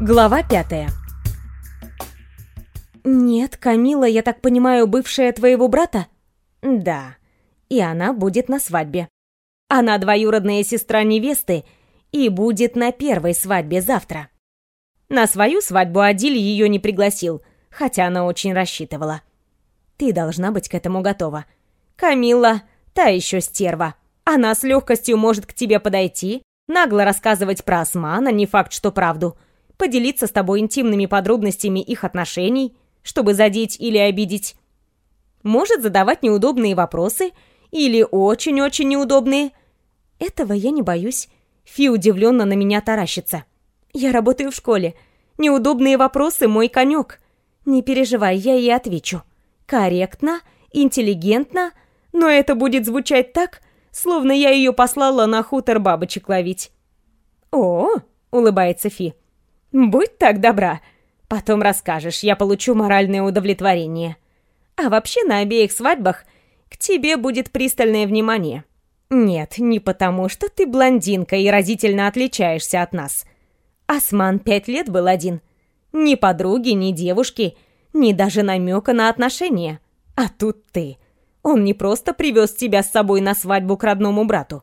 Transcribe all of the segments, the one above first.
Глава пятая. «Нет, Камила, я так понимаю, бывшая твоего брата?» «Да, и она будет на свадьбе. Она двоюродная сестра невесты и будет на первой свадьбе завтра. На свою свадьбу Адиль ее не пригласил, хотя она очень рассчитывала. Ты должна быть к этому готова. Камила, та еще стерва. Она с легкостью может к тебе подойти, нагло рассказывать про Османа, не факт, что правду, поделиться с тобой интимными подробностями их отношений, чтобы задеть или обидеть. Может задавать неудобные вопросы или очень-очень неудобные. Этого я не боюсь. Фи удивленно на меня таращится. Я работаю в школе. Неудобные вопросы — мой конек. Не переживай, я ей отвечу. Корректно, интеллигентно, но это будет звучать так, словно я ее послала на хутор бабочек ловить. «О!» — улыбается Фи. «Будь так добра. Потом расскажешь, я получу моральное удовлетворение. А вообще на обеих свадьбах к тебе будет пристальное внимание. Нет, не потому, что ты блондинка и разительно отличаешься от нас. Осман пять лет был один. Ни подруги, ни девушки, ни даже намека на отношения. А тут ты. Он не просто привез тебя с собой на свадьбу к родному брату.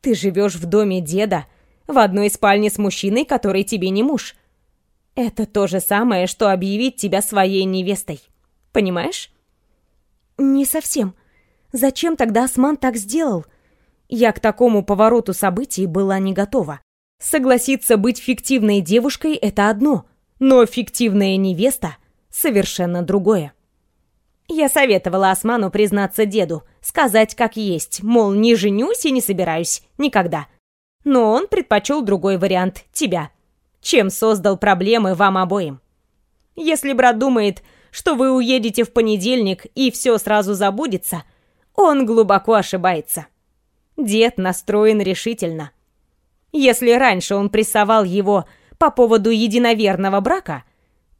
Ты живешь в доме деда, в одной спальне с мужчиной, который тебе не муж. Это то же самое, что объявить тебя своей невестой. Понимаешь? Не совсем. Зачем тогда Осман так сделал? Я к такому повороту событий была не готова. Согласиться быть фиктивной девушкой — это одно, но фиктивная невеста — совершенно другое. Я советовала Осману признаться деду, сказать как есть, мол, не женюсь и не собираюсь, никогда. Но он предпочел другой вариант — тебя. Чем создал проблемы вам обоим. Если брат думает, что вы уедете в понедельник и все сразу забудется, он глубоко ошибается. Дед настроен решительно. Если раньше он прессовал его по поводу единоверного брака,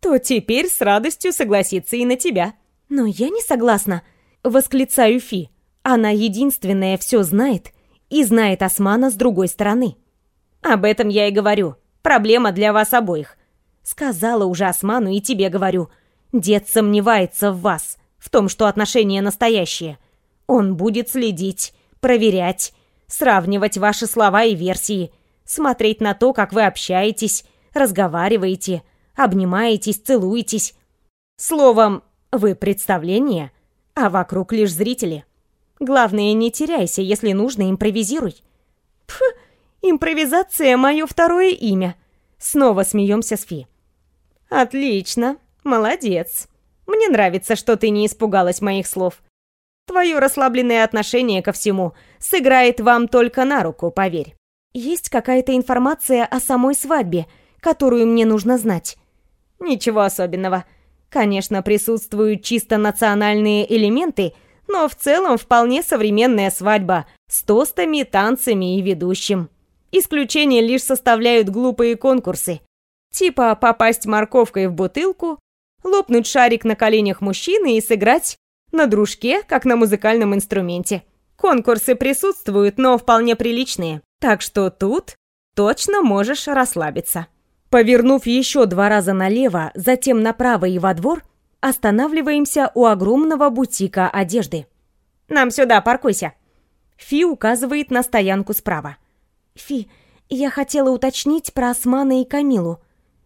то теперь с радостью согласится и на тебя. «Но я не согласна», — восклицаю Фи. Она единственная все знает и знает Османа с другой стороны. «Об этом я и говорю. Проблема для вас обоих. Сказала уже Осману и тебе говорю. Дед сомневается в вас, в том, что отношения настоящие. Он будет следить, проверять, сравнивать ваши слова и версии, смотреть на то, как вы общаетесь, разговариваете, обнимаетесь, целуетесь. Словом, вы представление, а вокруг лишь зрители. Главное, не теряйся, если нужно, импровизируй. Пф, импровизация — мое второе имя. Снова смеемся с Фи. Отлично, молодец. Мне нравится, что ты не испугалась моих слов. Твое расслабленное отношение ко всему сыграет вам только на руку, поверь. Есть какая-то информация о самой свадьбе, которую мне нужно знать? Ничего особенного. Конечно, присутствуют чисто национальные элементы, но в целом вполне современная свадьба с тостами, танцами и ведущим. Исключение лишь составляют глупые конкурсы. Типа попасть морковкой в бутылку, лопнуть шарик на коленях мужчины и сыграть на дружке, как на музыкальном инструменте. Конкурсы присутствуют, но вполне приличные. Так что тут точно можешь расслабиться. Повернув еще два раза налево, затем направо и во двор, останавливаемся у огромного бутика одежды. «Нам сюда, паркуйся!» Фи указывает на стоянку справа. «Фи, я хотела уточнить про Османа и Камилу».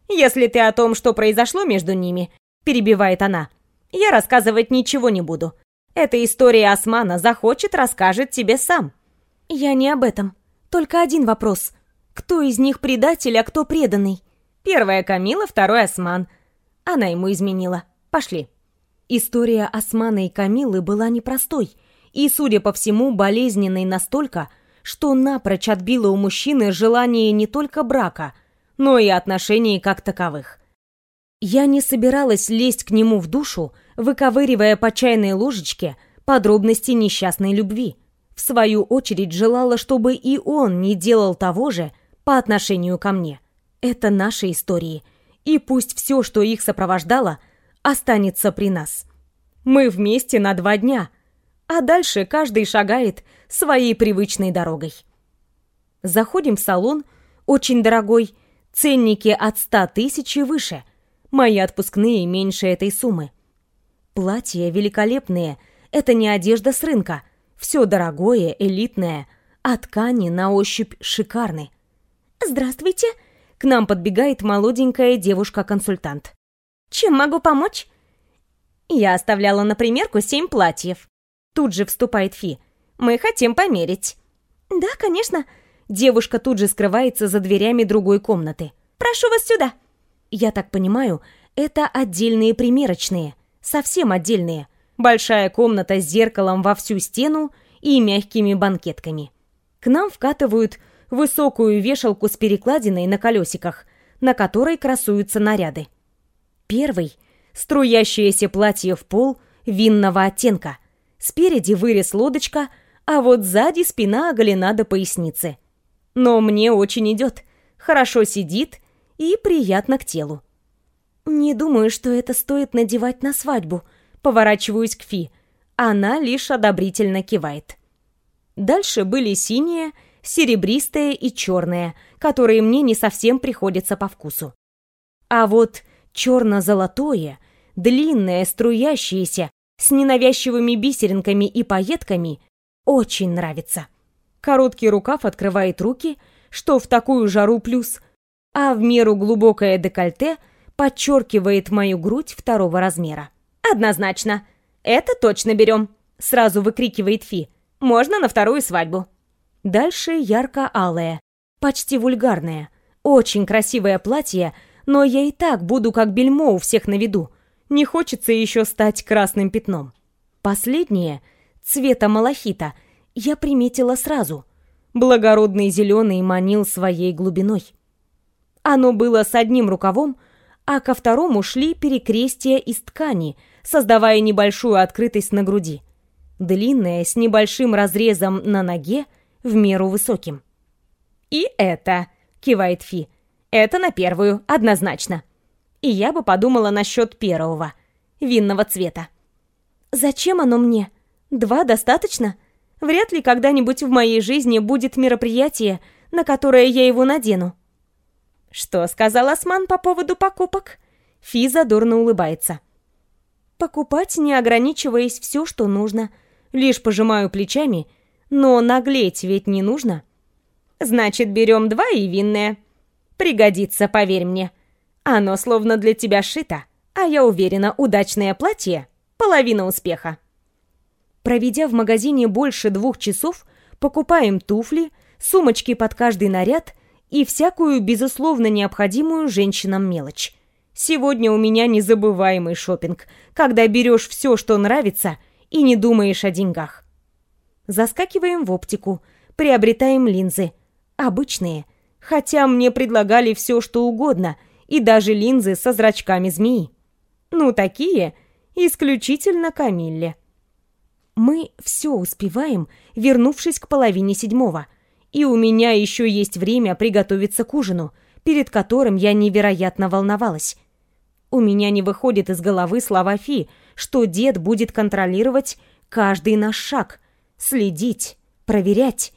«Если ты о том, что произошло между ними», — перебивает она, «я рассказывать ничего не буду. Эта история Османа захочет, расскажет тебе сам». «Я не об этом. Только один вопрос. Кто из них предатель, а кто преданный?» Первая Камила, второй Осман. Она ему изменила. Пошли. История Османа и Камилы была непростой и, судя по всему, болезненной настолько, что напрочь отбила у мужчины желание не только брака, но и отношений как таковых. Я не собиралась лезть к нему в душу, выковыривая по чайной ложечке подробности несчастной любви. В свою очередь желала, чтобы и он не делал того же по отношению ко мне. Это наши истории, и пусть все, что их сопровождало, останется при нас. Мы вместе на два дня, а дальше каждый шагает своей привычной дорогой. Заходим в салон, очень дорогой, Ценники от ста тысяч и выше. Мои отпускные меньше этой суммы. Платья великолепные. Это не одежда с рынка. Все дорогое, элитное, а ткани на ощупь шикарны. «Здравствуйте!» К нам подбегает молоденькая девушка-консультант. «Чем могу помочь?» Я оставляла на примерку семь платьев. Тут же вступает Фи. «Мы хотим померить». «Да, конечно». Девушка тут же скрывается за дверями другой комнаты. «Прошу вас сюда». Я так понимаю, это отдельные примерочные. Совсем отдельные. Большая комната с зеркалом во всю стену и мягкими банкетками. К нам вкатывают высокую вешалку с перекладиной на колесиках, на которой красуются наряды. Первый — струящееся платье в пол винного оттенка. Спереди вырез лодочка, а вот сзади спина оголена до поясницы. Но мне очень идет, хорошо сидит и приятно к телу. Не думаю, что это стоит надевать на свадьбу. Поворачиваюсь к Фи. Она лишь одобрительно кивает. Дальше были синие, серебристые и черные, которые мне не совсем приходятся по вкусу. А вот черно-золотое, длинное, струящееся, с ненавязчивыми бисеринками и пайетками, очень нравится. Короткий рукав открывает руки, что в такую жару плюс, а в меру глубокое декольте подчеркивает мою грудь второго размера. «Однозначно. Это точно берем», — сразу выкрикивает Фи. «Можно на вторую свадьбу». Дальше ярко-алое, почти вульгарное. Очень красивое платье, но я и так буду как бельмо у всех на виду. Не хочется еще стать красным пятном. Последнее, цвета малахита, я приметила сразу. Благородный зеленый манил своей глубиной. Оно было с одним рукавом, а ко второму шли перекрестия из ткани, создавая небольшую открытость на груди. Длинная, с небольшим разрезом на ноге, в меру высоким. «И это», — кивает Фи, — «это на первую, однозначно». И я бы подумала насчет первого, винного цвета. «Зачем оно мне? Два достаточно? Вряд ли когда-нибудь в моей жизни будет мероприятие, на которое я его надену». «Что сказал Осман по поводу покупок?» Фи задорно улыбается. «Покупать, не ограничиваясь все, что нужно. Лишь пожимаю плечами — но наглеть ведь не нужно. Значит, берем два и винное. Пригодится, поверь мне. Оно словно для тебя шито, а я уверена, удачное платье — половина успеха. Проведя в магазине больше двух часов, покупаем туфли, сумочки под каждый наряд и всякую, безусловно, необходимую женщинам мелочь. Сегодня у меня незабываемый шопинг, когда берешь все, что нравится, и не думаешь о деньгах. Заскакиваем в оптику, приобретаем линзы. Обычные. Хотя мне предлагали все, что угодно, и даже линзы со зрачками змеи. Ну, такие, исключительно Камилле. Мы все успеваем, вернувшись к половине седьмого. И у меня еще есть время приготовиться к ужину, перед которым я невероятно волновалась. У меня не выходит из головы слова Фи, что дед будет контролировать каждый наш шаг — следить, проверять.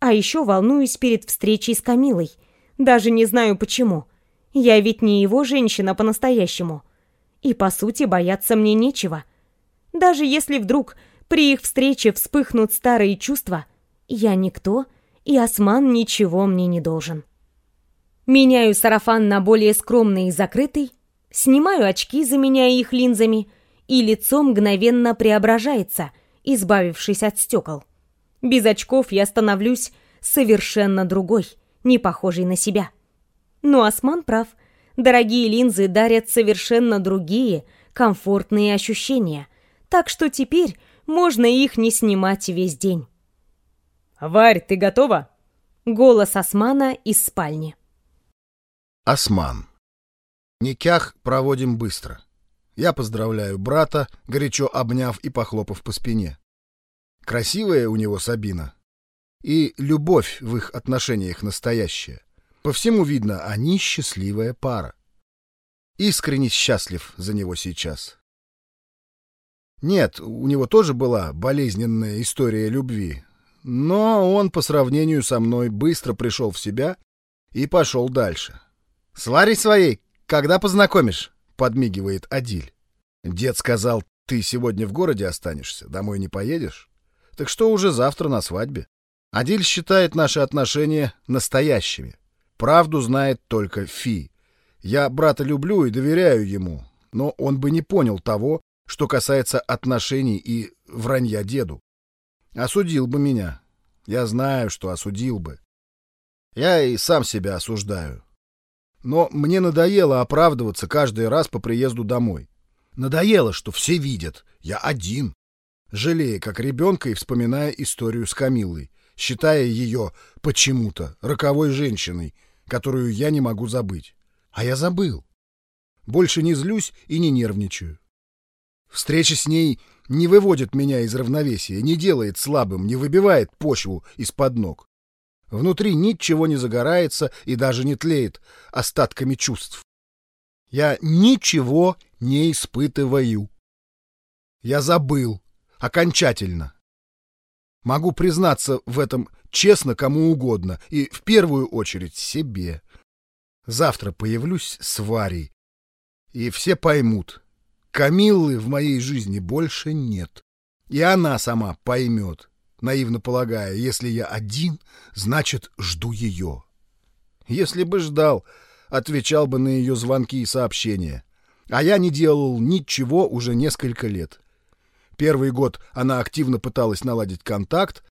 А еще волнуюсь перед встречей с Камилой. Даже не знаю почему. Я ведь не его женщина по-настоящему. И, по сути, бояться мне нечего. Даже если вдруг при их встрече вспыхнут старые чувства, я никто, и Осман ничего мне не должен. Меняю сарафан на более скромный и закрытый, снимаю очки, заменяя их линзами, и лицо мгновенно преображается — избавившись от стекол. Без очков я становлюсь совершенно другой, не похожей на себя. Но Осман прав. Дорогие линзы дарят совершенно другие, комфортные ощущения. Так что теперь можно их не снимать весь день. «Варь, ты готова?» Голос Османа из спальни. Осман. Никях проводим быстро. Я поздравляю брата, горячо обняв и похлопав по спине. Красивая у него Сабина. И любовь в их отношениях настоящая. По всему видно, они счастливая пара. Искренне счастлив за него сейчас. Нет, у него тоже была болезненная история любви, но он по сравнению со мной быстро пришел в себя и пошел дальше. С Варей своей когда познакомишь? Подмигивает Адиль. Дед сказал, ты сегодня в городе останешься, домой не поедешь? Так что уже завтра на свадьбе. Адиль считает наши отношения настоящими. Правду знает только Фи. Я брата люблю и доверяю ему, но он бы не понял того, что касается отношений и вранья деду. Осудил бы меня. Я знаю, что осудил бы. Я и сам себя осуждаю. Но мне надоело оправдываться каждый раз по приезду домой. Надоело, что все видят. Я один. Жалея, как ребенка, и вспоминая историю с Камиллой, считая ее почему-то роковой женщиной, которую я не могу забыть. А я забыл. Больше не злюсь и не нервничаю. Встреча с ней не выводит меня из равновесия, не делает слабым, не выбивает почву из-под ног. Внутри ничего не загорается и даже не тлеет остатками чувств. Я ничего не испытываю. Я забыл. Окончательно. Могу признаться в этом честно кому угодно и в первую очередь себе. Завтра появлюсь с Варей, и все поймут. Камиллы в моей жизни больше нет. И она сама поймет, наивно полагая, если я один, значит, жду ее. Если бы ждал, отвечал бы на ее звонки и сообщения. А я не делал ничего уже несколько лет. Первый год она активно пыталась наладить контакт,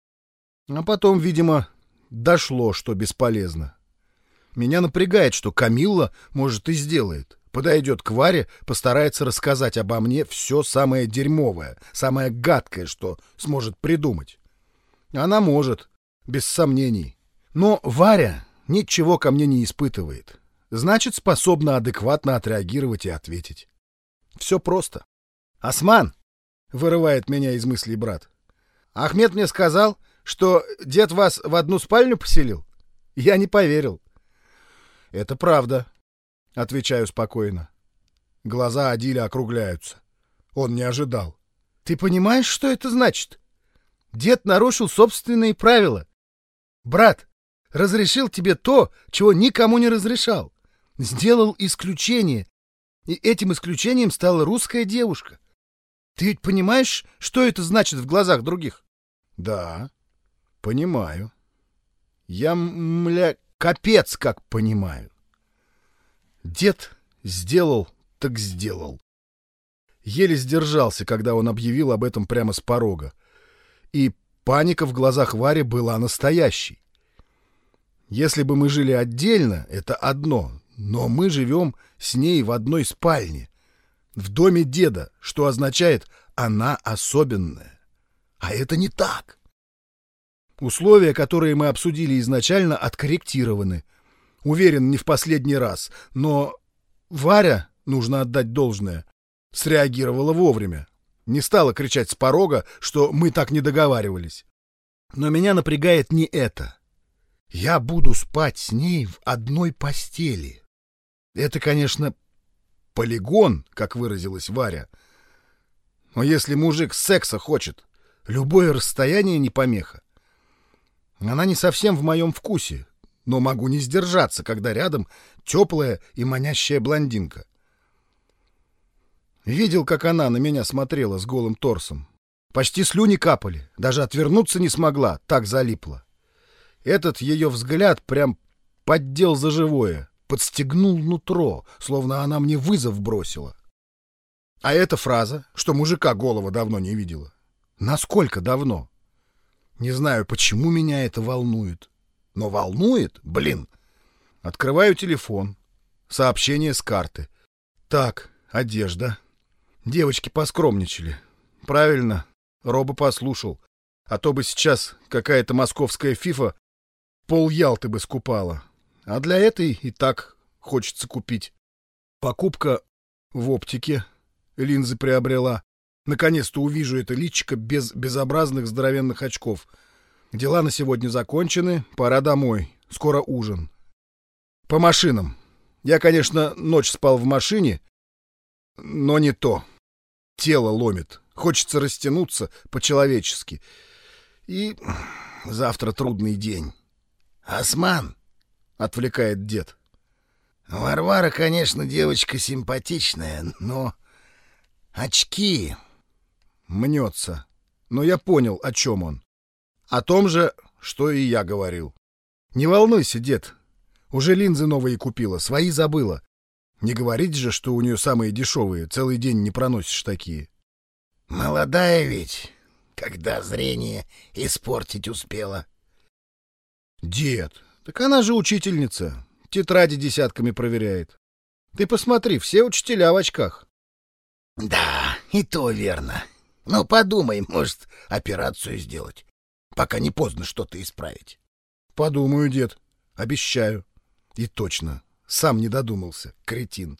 а потом, видимо, дошло, что бесполезно. Меня напрягает, что Камилла, может, и сделает. Подойдет к Варе, постарается рассказать обо мне все самое дерьмовое, самое гадкое, что сможет придумать. Она может, без сомнений. Но Варя ничего ко мне не испытывает. Значит, способна адекватно отреагировать и ответить. Все просто. «Осман!» — вырывает меня из мыслей брат. «Ахмед мне сказал, что дед вас в одну спальню поселил? Я не поверил». «Это правда», — отвечаю спокойно. Глаза Адиля округляются. Он не ожидал. «Ты понимаешь, что это значит?» Дед нарушил собственные правила. Брат разрешил тебе то, чего никому не разрешал. Сделал исключение. И этим исключением стала русская девушка. Ты ведь понимаешь, что это значит в глазах других? Да, понимаю. Я, мля, капец как понимаю. Дед сделал, так сделал. Еле сдержался, когда он объявил об этом прямо с порога и паника в глазах Вари была настоящей. Если бы мы жили отдельно, это одно, но мы живем с ней в одной спальне, в доме деда, что означает «она особенная». А это не так. Условия, которые мы обсудили изначально, откорректированы. Уверен, не в последний раз, но Варя, нужно отдать должное, среагировала вовремя. Не стала кричать с порога, что мы так не договаривались. Но меня напрягает не это. Я буду спать с ней в одной постели. Это, конечно, полигон, как выразилась Варя. Но если мужик секса хочет, любое расстояние не помеха. Она не совсем в моем вкусе, но могу не сдержаться, когда рядом теплая и манящая блондинка. Видел, как она на меня смотрела с голым торсом. Почти слюни капали, даже отвернуться не смогла, так залипла. Этот ее взгляд прям поддел за живое, подстегнул нутро, словно она мне вызов бросила. А эта фраза, что мужика голова давно не видела. Насколько давно? Не знаю, почему меня это волнует. Но волнует, блин. Открываю телефон. Сообщение с карты. Так, одежда. Девочки поскромничали. Правильно, Роба послушал. А то бы сейчас какая-то московская фифа пол Ялты бы скупала. А для этой и так хочется купить. Покупка в оптике. Линзы приобрела. Наконец-то увижу это личико без безобразных здоровенных очков. Дела на сегодня закончены, пора домой. Скоро ужин. По машинам. Я, конечно, ночь спал в машине, но не то. Тело ломит. Хочется растянуться по-человечески. И завтра трудный день. «Осман!» — отвлекает дед. Варвара, конечно, девочка симпатичная, но... Очки... Мнется. Но я понял, о чем он. О том же, что и я говорил. Не волнуйся, дед. Уже линзы новые купила, свои забыла. Не говорить же, что у нее самые дешевые, целый день не проносишь такие. Молодая ведь, когда зрение испортить успела. Дед, так она же учительница, тетради десятками проверяет. Ты посмотри, все учителя в очках. Да, и то верно. Ну, подумай, может, операцию сделать, пока не поздно что-то исправить. Подумаю, дед, обещаю. И точно, сам не додумался, кретин.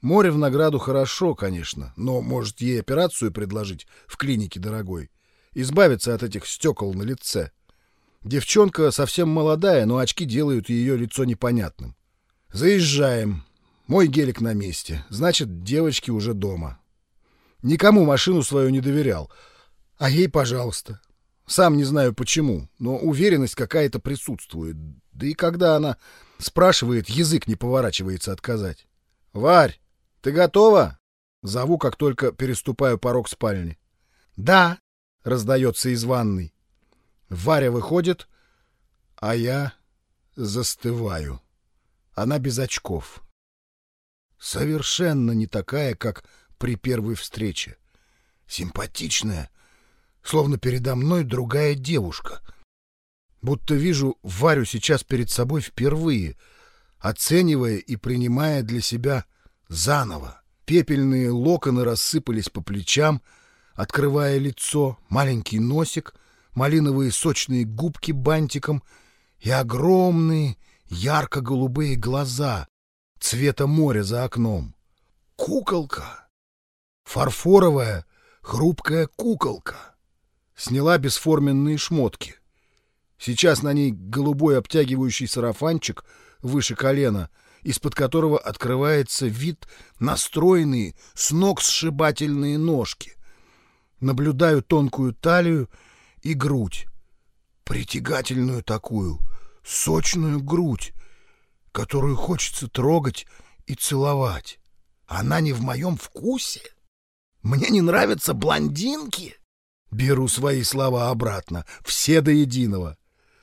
Море в награду хорошо, конечно, но, может, ей операцию предложить в клинике дорогой, избавиться от этих стекол на лице. Девчонка совсем молодая, но очки делают ее лицо непонятным. Заезжаем. Мой гелик на месте. Значит, девочки уже дома. Никому машину свою не доверял. А ей, пожалуйста. Сам не знаю почему, но уверенность какая-то присутствует. Да и когда она спрашивает, язык не поворачивается отказать. «Варь, ты готова?» Зову, как только переступаю порог спальни. «Да», — раздается из ванной. Варя выходит, а я застываю. Она без очков. Совершенно не такая, как при первой встрече. Симпатичная, словно передо мной другая девушка. Будто вижу Варю сейчас перед собой впервые, оценивая и принимая для себя заново. Пепельные локоны рассыпались по плечам, открывая лицо, маленький носик — малиновые сочные губки бантиком и огромные ярко-голубые глаза цвета моря за окном. Куколка! Фарфоровая, хрупкая куколка. Сняла бесформенные шмотки. Сейчас на ней голубой обтягивающий сарафанчик выше колена, из-под которого открывается вид на стройные, с ног сшибательные ножки. Наблюдаю тонкую талию и грудь. Притягательную такую, сочную грудь, которую хочется трогать и целовать. Она не в моем вкусе. Мне не нравятся блондинки. Беру свои слова обратно, все до единого.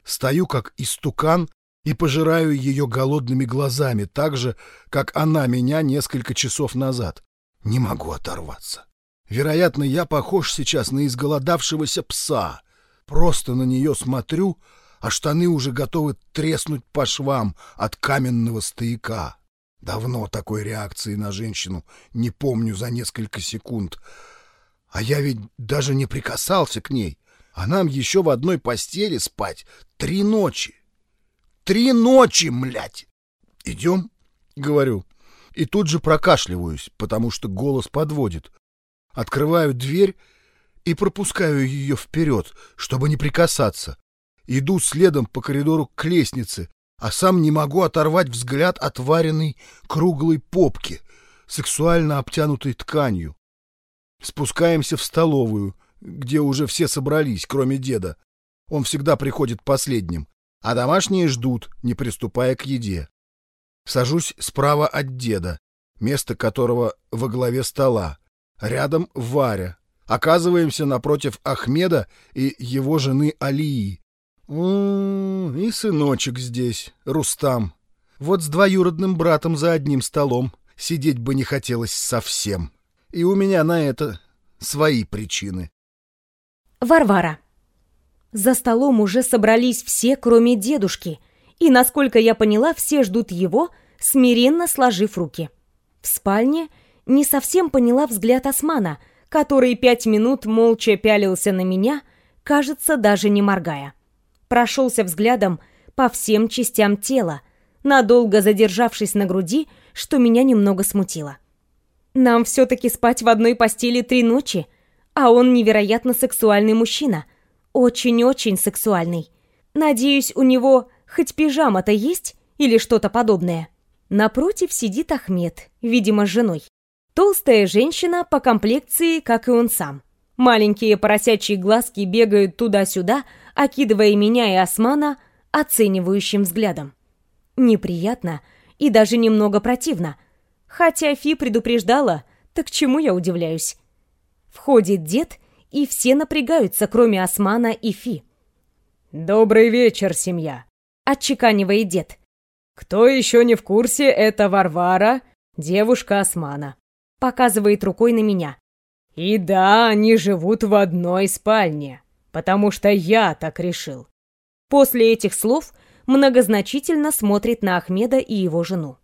Стою как истукан и пожираю ее голодными глазами, так же, как она меня несколько часов назад. Не могу оторваться. Вероятно, я похож сейчас на изголодавшегося пса, Просто на нее смотрю, а штаны уже готовы треснуть по швам от каменного стояка. Давно такой реакции на женщину не помню за несколько секунд. А я ведь даже не прикасался к ней. А нам еще в одной постели спать три ночи. Три ночи, млять! Идем, говорю. И тут же прокашливаюсь, потому что голос подводит. Открываю дверь и пропускаю ее вперед, чтобы не прикасаться. Иду следом по коридору к лестнице, а сам не могу оторвать взгляд от вареной круглой попки, сексуально обтянутой тканью. Спускаемся в столовую, где уже все собрались, кроме деда. Он всегда приходит последним, а домашние ждут, не приступая к еде. Сажусь справа от деда, место которого во главе стола. Рядом Варя, Оказываемся напротив Ахмеда и его жены Алии. М и сыночек здесь, Рустам. Вот с двоюродным братом за одним столом сидеть бы не хотелось совсем. И у меня на это свои причины. Варвара. За столом уже собрались все, кроме дедушки, и, насколько я поняла, все ждут его, смиренно сложив руки. В спальне не совсем поняла взгляд Османа — который пять минут молча пялился на меня, кажется, даже не моргая. Прошелся взглядом по всем частям тела, надолго задержавшись на груди, что меня немного смутило. Нам все-таки спать в одной постели три ночи, а он невероятно сексуальный мужчина. Очень-очень сексуальный. Надеюсь, у него хоть пижама-то есть или что-то подобное. Напротив сидит Ахмед, видимо, с женой. Толстая женщина по комплекции, как и он сам. Маленькие поросячьи глазки бегают туда-сюда, окидывая меня и Османа оценивающим взглядом. Неприятно и даже немного противно. Хотя Фи предупреждала, так чему я удивляюсь? Входит дед, и все напрягаются, кроме Османа и Фи. «Добрый вечер, семья!» — отчеканивает дед. «Кто еще не в курсе, это Варвара, девушка Османа». Показывает рукой на меня. «И да, они живут в одной спальне, потому что я так решил». После этих слов многозначительно смотрит на Ахмеда и его жену.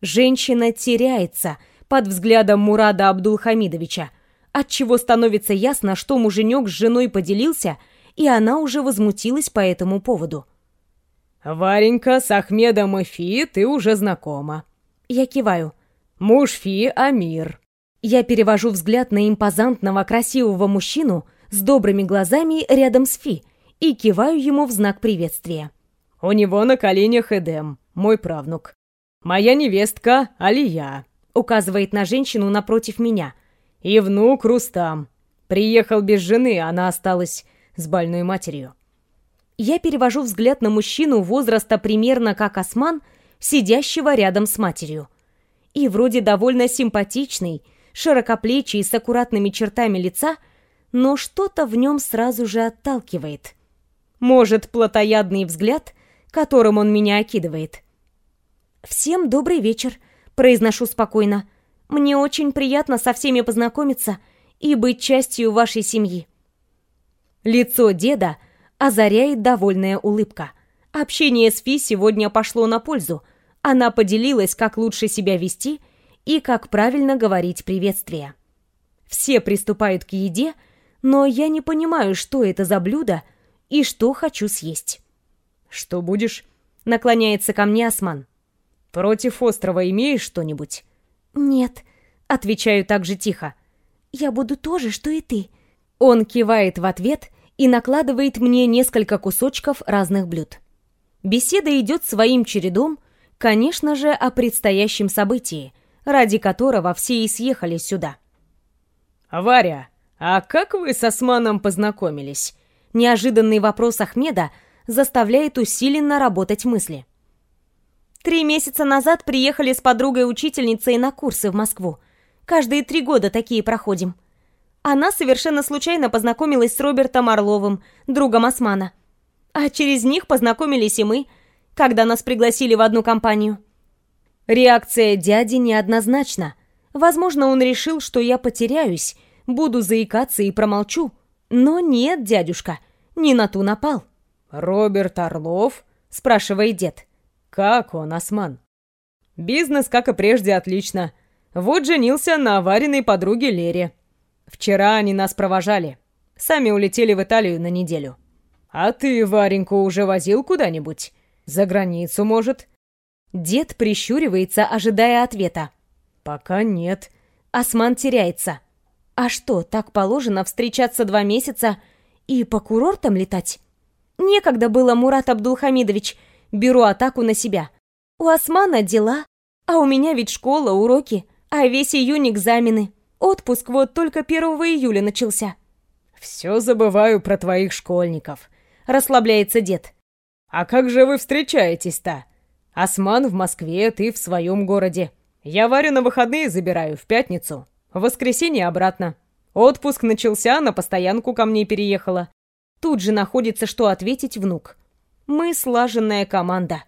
Женщина теряется под взглядом Мурада Абдулхамидовича, отчего становится ясно, что муженек с женой поделился, и она уже возмутилась по этому поводу. «Варенька, с Ахмедом и Фи ты уже знакома». Я киваю. «Муж Фи Амир». Я перевожу взгляд на импозантного красивого мужчину с добрыми глазами рядом с Фи и киваю ему в знак приветствия. «У него на коленях Эдем, мой правнук. Моя невестка Алия», — указывает на женщину напротив меня — и внук Рустам. Приехал без жены, она осталась с больной матерью. Я перевожу взгляд на мужчину возраста примерно как Осман, сидящего рядом с матерью. И вроде довольно симпатичный, широкоплечий, с аккуратными чертами лица, но что-то в нем сразу же отталкивает. Может, плотоядный взгляд, которым он меня окидывает. «Всем добрый вечер», — произношу спокойно. Мне очень приятно со всеми познакомиться и быть частью вашей семьи». Лицо деда озаряет довольная улыбка. Общение с Фи сегодня пошло на пользу. Она поделилась, как лучше себя вести и как правильно говорить приветствие. Все приступают к еде, но я не понимаю, что это за блюдо и что хочу съесть. «Что будешь?» — наклоняется ко мне Осман. «Против острова имеешь что-нибудь?» «Нет», — отвечаю так же тихо. «Я буду то же, что и ты». Он кивает в ответ и накладывает мне несколько кусочков разных блюд. Беседа идет своим чередом, конечно же, о предстоящем событии, ради которого все и съехали сюда. «Варя, а как вы с Османом познакомились?» Неожиданный вопрос Ахмеда заставляет усиленно работать мысли. Три месяца назад приехали с подругой-учительницей на курсы в Москву. Каждые три года такие проходим. Она совершенно случайно познакомилась с Робертом Орловым, другом Османа. А через них познакомились и мы, когда нас пригласили в одну компанию. Реакция дяди неоднозначна. Возможно, он решил, что я потеряюсь, буду заикаться и промолчу. Но нет, дядюшка, не на ту напал. «Роберт Орлов?» — спрашивает дед. Как он, Осман? Бизнес, как и прежде, отлично. Вот женился на аварийной подруге Лере. Вчера они нас провожали. Сами улетели в Италию на неделю. А ты Вареньку уже возил куда-нибудь? За границу, может? Дед прищуривается, ожидая ответа. Пока нет. Осман теряется. А что, так положено встречаться два месяца и по курортам летать? Некогда было, Мурат Абдулхамидович. Беру атаку на себя. У Османа дела, а у меня ведь школа, уроки, а весь июнь экзамены. Отпуск вот только 1 июля начался. «Все забываю про твоих школьников», — расслабляется дед. «А как же вы встречаетесь-то? Осман в Москве, ты в своем городе. Я Варю на выходные забираю, в пятницу. В воскресенье обратно. Отпуск начался, на постоянку ко мне переехала. Тут же находится, что ответить внук. Мы слаженная команда.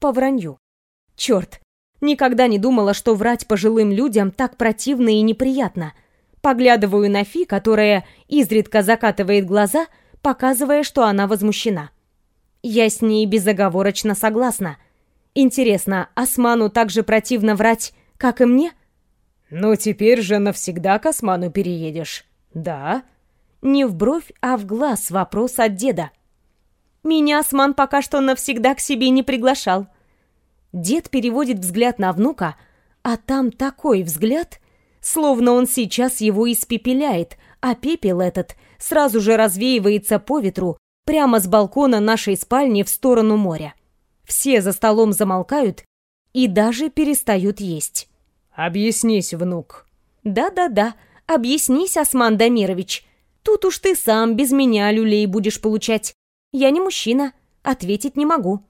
По вранью. Черт, никогда не думала, что врать пожилым людям так противно и неприятно. Поглядываю на Фи, которая изредка закатывает глаза, показывая, что она возмущена. Я с ней безоговорочно согласна. Интересно, Осману так же противно врать, как и мне? «Ну, теперь же навсегда к Осману переедешь, да?» Не в бровь, а в глаз вопрос от деда. Меня Осман пока что навсегда к себе не приглашал. Дед переводит взгляд на внука, а там такой взгляд, словно он сейчас его испепеляет, а пепел этот сразу же развеивается по ветру прямо с балкона нашей спальни в сторону моря. Все за столом замолкают и даже перестают есть. «Объяснись, внук». «Да-да-да, объяснись, Осман Дамирович. Тут уж ты сам без меня люлей будешь получать. Я не мужчина, ответить не могу.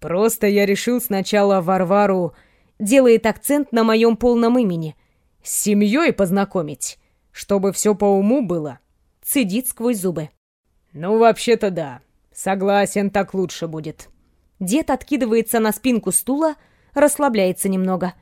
Просто я решил сначала Варвару... Делает акцент на моем полном имени. С семьей познакомить, чтобы все по уму было. Цедит сквозь зубы. Ну, вообще-то да. Согласен, так лучше будет. Дед откидывается на спинку стула, расслабляется немного.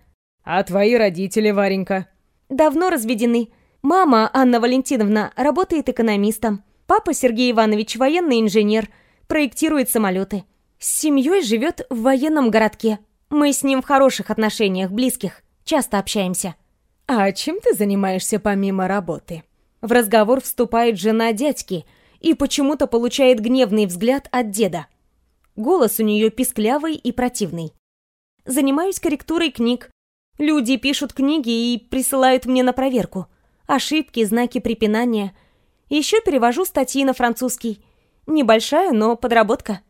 А твои родители, Варенька? Давно разведены. Мама, Анна Валентиновна, работает экономистом. Папа Сергей Иванович военный инженер, проектирует самолеты. С семьей живет в военном городке. Мы с ним в хороших отношениях, близких. Часто общаемся. А чем ты занимаешься помимо работы? В разговор вступает жена дядьки и почему-то получает гневный взгляд от деда. Голос у нее писклявый и противный. Занимаюсь корректурой книг. Люди пишут книги и присылают мне на проверку. Ошибки, знаки препинания. Еще перевожу статьи на французский. Небольшая, но подработка.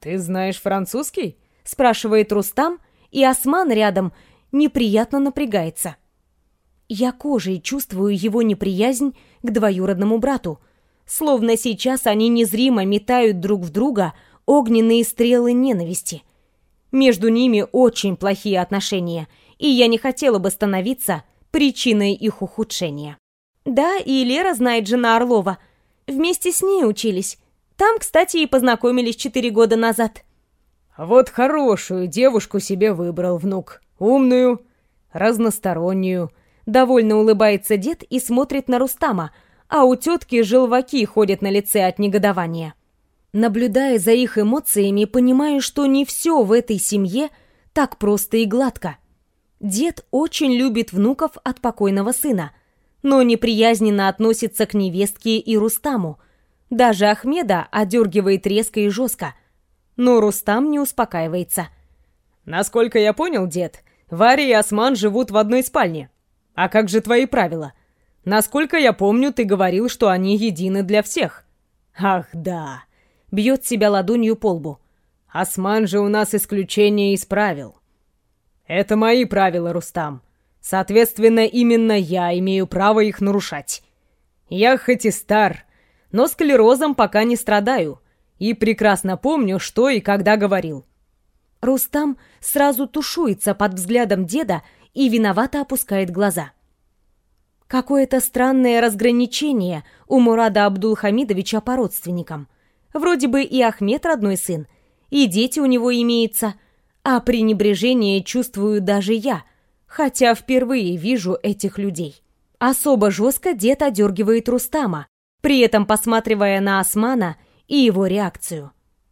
«Ты знаешь французский?» — спрашивает Рустам, и Осман рядом неприятно напрягается. Я кожей чувствую его неприязнь к двоюродному брату, словно сейчас они незримо метают друг в друга огненные стрелы ненависти. Между ними очень плохие отношения, и я не хотела бы становиться причиной их ухудшения. Да, и Лера знает жена Орлова. Вместе с ней учились. Там, кстати, и познакомились четыре года назад. Вот хорошую девушку себе выбрал внук. Умную, разностороннюю. Довольно улыбается дед и смотрит на Рустама, а у тетки желваки ходят на лице от негодования. Наблюдая за их эмоциями, понимаю, что не все в этой семье так просто и гладко. Дед очень любит внуков от покойного сына, но неприязненно относится к невестке и Рустаму, даже Ахмеда одергивает резко и жестко. Но Рустам не успокаивается. «Насколько я понял, дед, Варя и Осман живут в одной спальне. А как же твои правила? Насколько я помню, ты говорил, что они едины для всех». «Ах, да!» Бьет себя ладонью по лбу. «Осман же у нас исключение из правил». «Это мои правила, Рустам. Соответственно, именно я имею право их нарушать. Я хоть и стар, но склерозом пока не страдаю и прекрасно помню, что и когда говорил. Рустам сразу тушуется под взглядом деда и виновато опускает глаза. Какое-то странное разграничение у Мурада Абдулхамидовича по родственникам. Вроде бы и Ахмед родной сын, и дети у него имеются, а пренебрежение чувствую даже я, хотя впервые вижу этих людей. Особо жестко дед одергивает Рустама, при этом посматривая на Османа и его реакцию.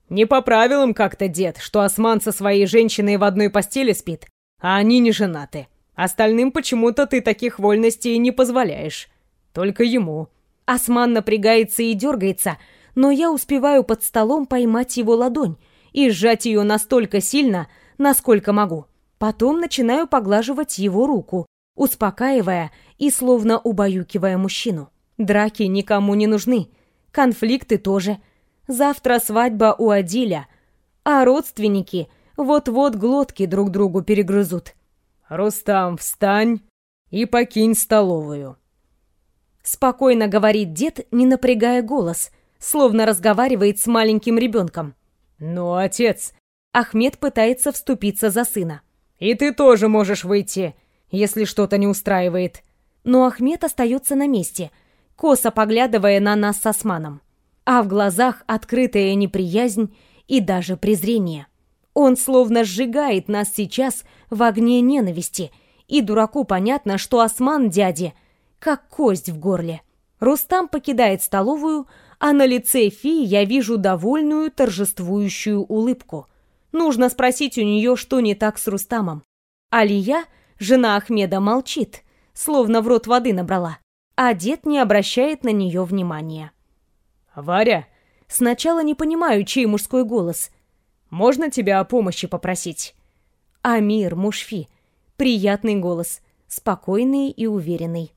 «Не по правилам как-то, дед, что Осман со своей женщиной в одной постели спит, а они не женаты. Остальным почему-то ты таких вольностей не позволяешь. Только ему». Осман напрягается и дергается, но я успеваю под столом поймать его ладонь и сжать ее настолько сильно, насколько могу. Потом начинаю поглаживать его руку, успокаивая и словно убаюкивая мужчину. Драки никому не нужны. Конфликты тоже. Завтра свадьба у Адиля. А родственники вот-вот глотки друг другу перегрызут. «Рустам, встань и покинь столовую». Спокойно говорит дед, не напрягая голос, словно разговаривает с маленьким ребенком. «Ну, отец...» Ахмед пытается вступиться за сына. «И ты тоже можешь выйти, если что-то не устраивает». Но Ахмед остается на месте — косо поглядывая на нас с Османом. А в глазах открытая неприязнь и даже презрение. Он словно сжигает нас сейчас в огне ненависти, и дураку понятно, что Осман дяде как кость в горле. Рустам покидает столовую, а на лице Фи я вижу довольную торжествующую улыбку. Нужно спросить у нее, что не так с Рустамом. Алия, жена Ахмеда, молчит, словно в рот воды набрала а дед не обращает на нее внимания. «Варя?» Сначала не понимаю, чей мужской голос. «Можно тебя о помощи попросить?» Амир, мушфи. Приятный голос, спокойный и уверенный.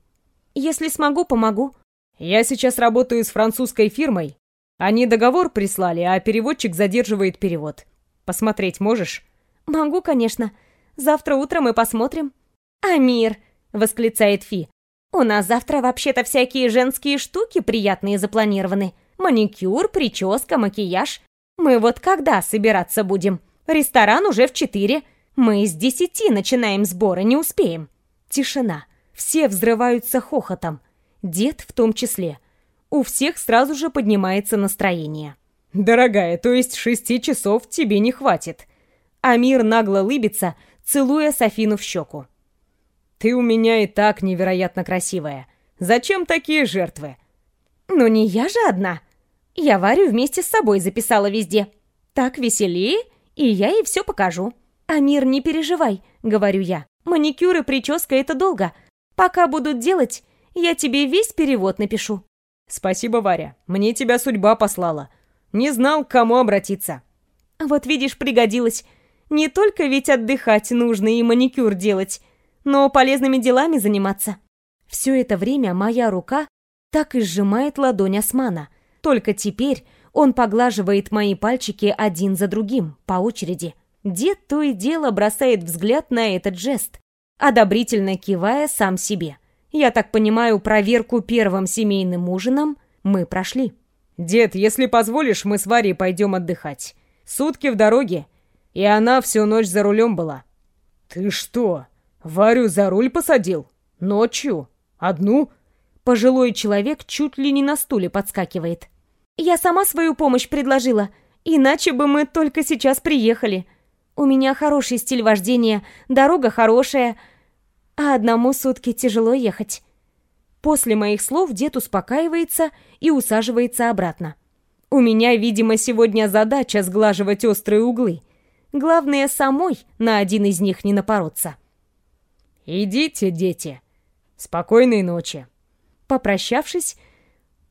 «Если смогу, помогу». «Я сейчас работаю с французской фирмой. Они договор прислали, а переводчик задерживает перевод. Посмотреть можешь?» «Могу, конечно. Завтра утром мы посмотрим». «Амир!» — восклицает Фи. У нас завтра вообще-то всякие женские штуки приятные запланированы. Маникюр, прическа, макияж. Мы вот когда собираться будем? Ресторан уже в четыре. Мы с десяти начинаем сборы, не успеем. Тишина. Все взрываются хохотом. Дед в том числе. У всех сразу же поднимается настроение. «Дорогая, то есть шести часов тебе не хватит?» Амир нагло лыбится, целуя Софину в щеку. «Ты у меня и так невероятно красивая. Зачем такие жертвы?» «Ну не я же одна. Я Варю вместе с собой записала везде. Так веселее, и я ей все покажу. Амир, не переживай», — говорю я. «Маникюр и прическа — это долго. Пока будут делать, я тебе весь перевод напишу». «Спасибо, Варя. Мне тебя судьба послала. Не знал, к кому обратиться». «Вот видишь, пригодилось. Не только ведь отдыхать нужно и маникюр делать, но полезными делами заниматься». Все это время моя рука так и сжимает ладонь Османа. Только теперь он поглаживает мои пальчики один за другим, по очереди. Дед то и дело бросает взгляд на этот жест, одобрительно кивая сам себе. Я так понимаю, проверку первым семейным ужином мы прошли. «Дед, если позволишь, мы с Варей пойдем отдыхать. Сутки в дороге, и она всю ночь за рулем была». «Ты что, Варю за руль посадил? Ночью? Одну?» Пожилой человек чуть ли не на стуле подскакивает. «Я сама свою помощь предложила, иначе бы мы только сейчас приехали. У меня хороший стиль вождения, дорога хорошая, а одному сутки тяжело ехать». После моих слов дед успокаивается и усаживается обратно. У меня, видимо, сегодня задача сглаживать острые углы. Главное, самой на один из них не напороться. «Идите, дети. Спокойной ночи». Попрощавшись,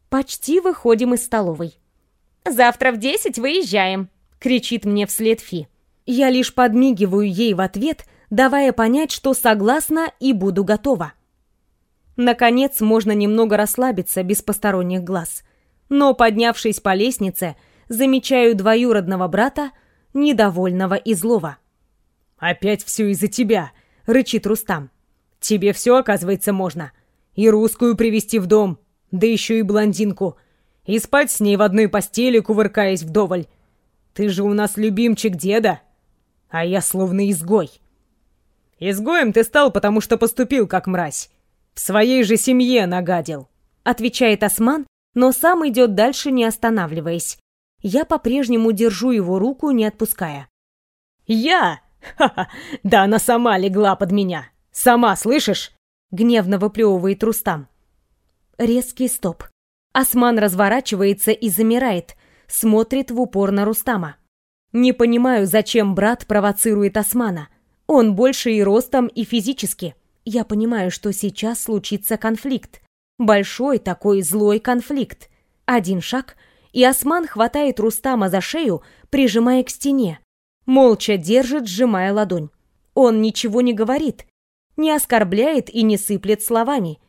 почти выходим из столовой. «Завтра в десять выезжаем», — кричит мне вслед Фи. Я лишь подмигиваю ей в ответ, давая понять, что согласна и буду готова. Наконец, можно немного расслабиться без посторонних глаз. Но, поднявшись по лестнице, замечаю двоюродного брата, недовольного и злого. «Опять все из-за тебя!» — рычит Рустам. «Тебе все, оказывается, можно. И русскую привести в дом, да еще и блондинку. И спать с ней в одной постели, кувыркаясь вдоволь. Ты же у нас любимчик деда, а я словно изгой». «Изгоем ты стал, потому что поступил как мразь. В своей же семье нагадил», — отвечает Осман, но сам идет дальше, не останавливаясь. Я по-прежнему держу его руку, не отпуская. «Я? Ха-ха! Да она сама легла под меня! Сама, слышишь?» — гневно выплевывает Рустам. Резкий стоп. Осман разворачивается и замирает, смотрит в упор на Рустама. Не понимаю, зачем брат провоцирует Османа. Он больше и ростом, и физически. Я понимаю, что сейчас случится конфликт. Большой такой злой конфликт. Один шаг, и Осман хватает Рустама за шею, прижимая к стене. Молча держит, сжимая ладонь. Он ничего не говорит, не оскорбляет и не сыплет словами.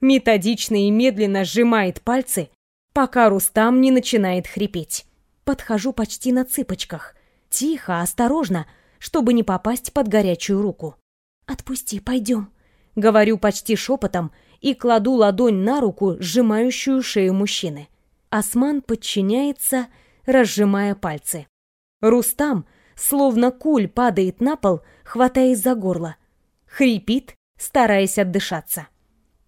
Методично и медленно сжимает пальцы, пока Рустам не начинает хрипеть. Подхожу почти на цыпочках. Тихо, осторожно, чтобы не попасть под горячую руку. «Отпусти, пойдем», Говорю почти шепотом и кладу ладонь на руку, сжимающую шею мужчины. Осман подчиняется, разжимая пальцы. Рустам, словно куль, падает на пол, хватаясь за горло. Хрипит, стараясь отдышаться.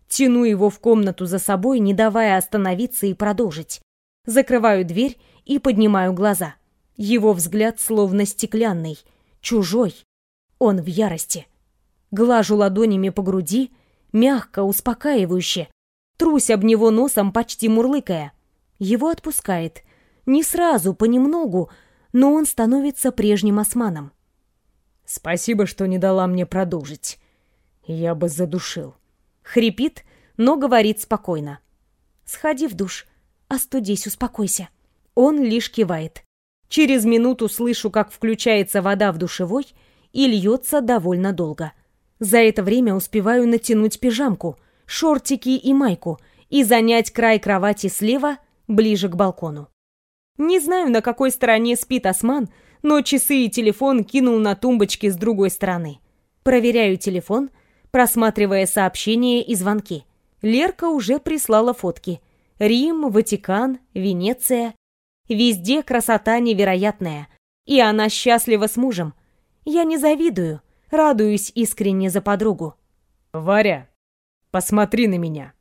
Тяну его в комнату за собой, не давая остановиться и продолжить. Закрываю дверь и поднимаю глаза. Его взгляд словно стеклянный, чужой. Он в ярости. Глажу ладонями по груди, мягко, успокаивающе. Трусь об него носом, почти мурлыкая. Его отпускает. Не сразу, понемногу, но он становится прежним османом. «Спасибо, что не дала мне продолжить. Я бы задушил». Хрипит, но говорит спокойно. «Сходи в душ, остудись, успокойся». Он лишь кивает. Через минуту слышу, как включается вода в душевой и льется довольно долго. За это время успеваю натянуть пижамку, шортики и майку и занять край кровати слева, ближе к балкону. Не знаю, на какой стороне спит Осман, но часы и телефон кинул на тумбочке с другой стороны. Проверяю телефон, просматривая сообщения и звонки. Лерка уже прислала фотки. Рим, Ватикан, Венеция. Везде красота невероятная. И она счастлива с мужем. Я не завидую, радуюсь искренне за подругу. «Варя, посмотри на меня!»